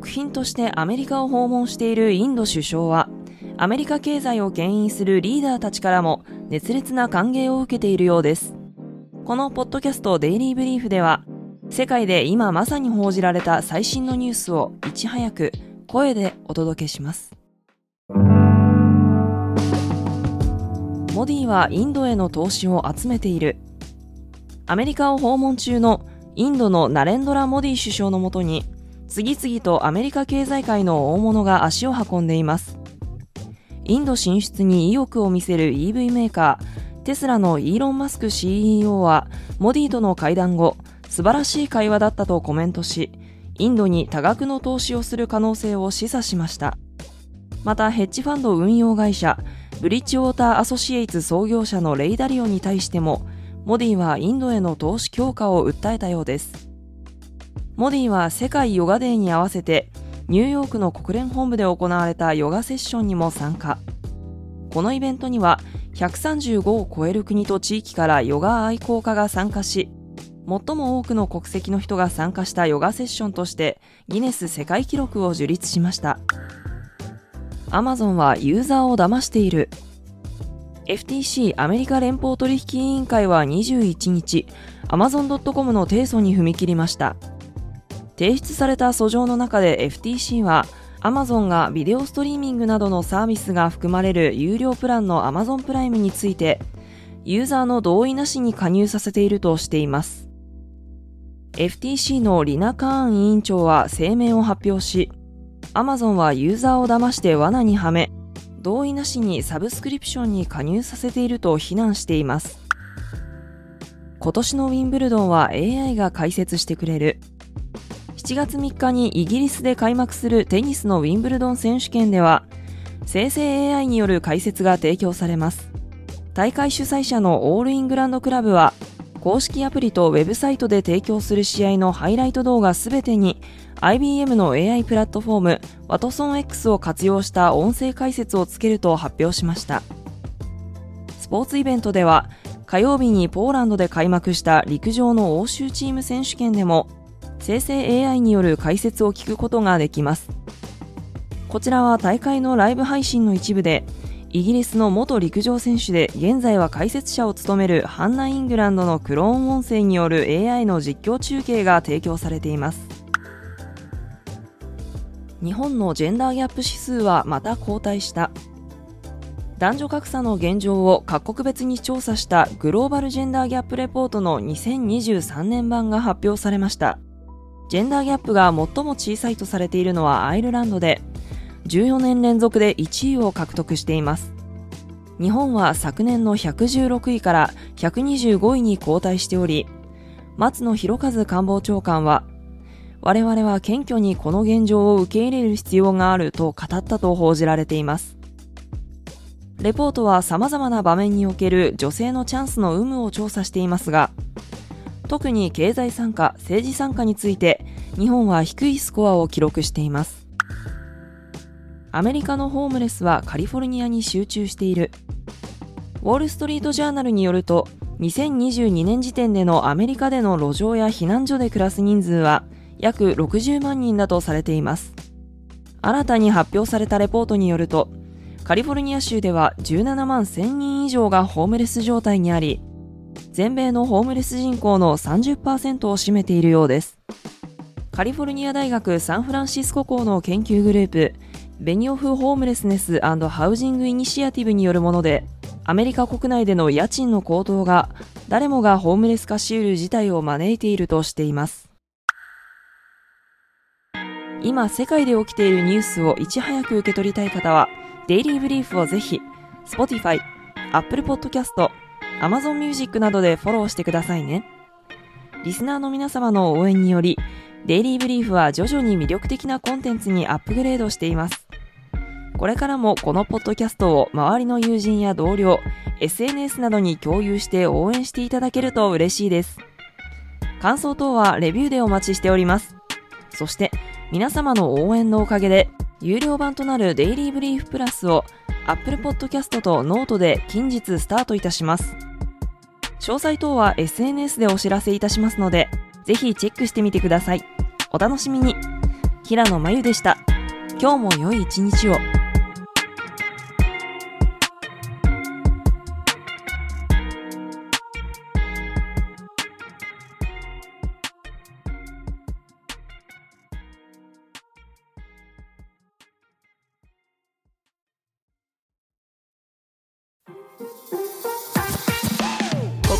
国賓としてアメリカを訪問しているインド首相は、アメリカ経済を牽引するリーダーたちからも熱烈な歓迎を受けているようです。このポッドキャストデイリーブリーフでは、世界で今まさに報じられた最新のニュースをいち早く声でお届けします。モディはインドへの投資を集めている。アメリカを訪問中のインドのナレンドラ・モディ首相のもとに次々とアメリカ経済界の大物が足を運んでいます。インド進出に意欲を見せる EV メーカー、テスラのイーロン・マスク CEO は、モディとの会談後、素晴らしい会話だったとコメントし、インドに多額の投資をする可能性を示唆しました。また、ヘッジファンド運用会社、ブリッジウォーターアソシエイツ創業者のレイダリオに対しても、モディはインドへの投資強化を訴えたようです。モディは世界ヨガデーに合わせてニューヨークの国連本部で行われたヨガセッションにも参加。このイベントには135を超える国と地域からヨガ愛好家が参加し、最も多くの国籍の人が参加したヨガセッションとしてギネス世界記録を樹立しました。アマゾンはユーザーを騙している。FTC アメリカ連邦取引委員会は21日、Amazon.com の提訴に踏み切りました。提出された訴状の中で FTC は Amazon がビデオストリーミングなどのサービスが含まれる有料プランの Amazon プライムについてユーザーの同意なしに加入させているとしています。FTC のリナ・カーン委員長は声明を発表し Amazon はユーザーを騙して罠にはめ同意なしにサブスクリプションに加入させていると非難しています。今年のウィンブルドンは AI が解説してくれる。7月3日にイギリスで開幕するテニスのウィンブルドン選手権では、生成 AI による解説が提供されます。大会主催者のオールイングランドクラブは、公式アプリとウェブサイトで提供する試合のハイライト動画すべてに IBM の AI プラットフォームワトソン X を活用した音声解説をつけると発表しました。スポーツイベントでは火曜日にポーランドで開幕した陸上の欧州チーム選手権でも生成 AI による解説を聞くことができます。こちらは大会のライブ配信の一部で、イギリスの元陸上選手で現在は解説者を務めるハンナ・イングランドのクローン音声による AI の実況中継が提供されています。日本のジェンダーギャップ指数はまた後退した。男女格差の現状を各国別に調査したグローバルジェンダーギャップレポートの2023年版が発表されました。ジェンダーギャップが最も小さいとされているのはアイルランドで、14年連続で1位を獲得しています。日本は昨年の116位から125位に後退しており、松野博一官房長官は、我々は謙虚にこの現状を受け入れる必要があると語ったと報じられています。レポートは様々な場面における女性のチャンスの有無を調査していますが、特に経済参加、政治参加について日本は低いスコアを記録しています。アメリカのホームレスはカリフォルニアに集中している。ウォール・ストリート・ジャーナルによると、2022年時点でのアメリカでの路上や避難所で暮らす人数は約60万人だとされています。新たに発表されたレポートによると、カリフォルニア州では17万1000人以上がホームレス状態にあり、全米のホームレス人口の30%を占めているようです。カリフォルニア大学サンフランシスコ校の研究グループベニオフ・ホームレスネスハウジング・イニシアティブによるものでアメリカ国内での家賃の高騰が誰もがホームレス化しうる事態を招いているとしています今世界で起きているニュースをいち早く受け取りたい方はデイリーブリーフをぜひ Spotify、Apple Podcast、Amazon Music などでフォローしてくださいねリスナーの皆様の応援によりデイリーブリーフは徐々に魅力的なコンテンツにアップグレードしていますこれからもこのポッドキャストを周りの友人や同僚、SNS などに共有して応援していただけると嬉しいです。感想等はレビューでお待ちしております。そして皆様の応援のおかげで有料版となる Daily Brief Plus を Apple Podcast とノートで近日スタートいたします。詳細等は SNS でお知らせいたしますので、ぜひチェックしてみてください。お楽しみに。平野真由でした。今日も良い一日を。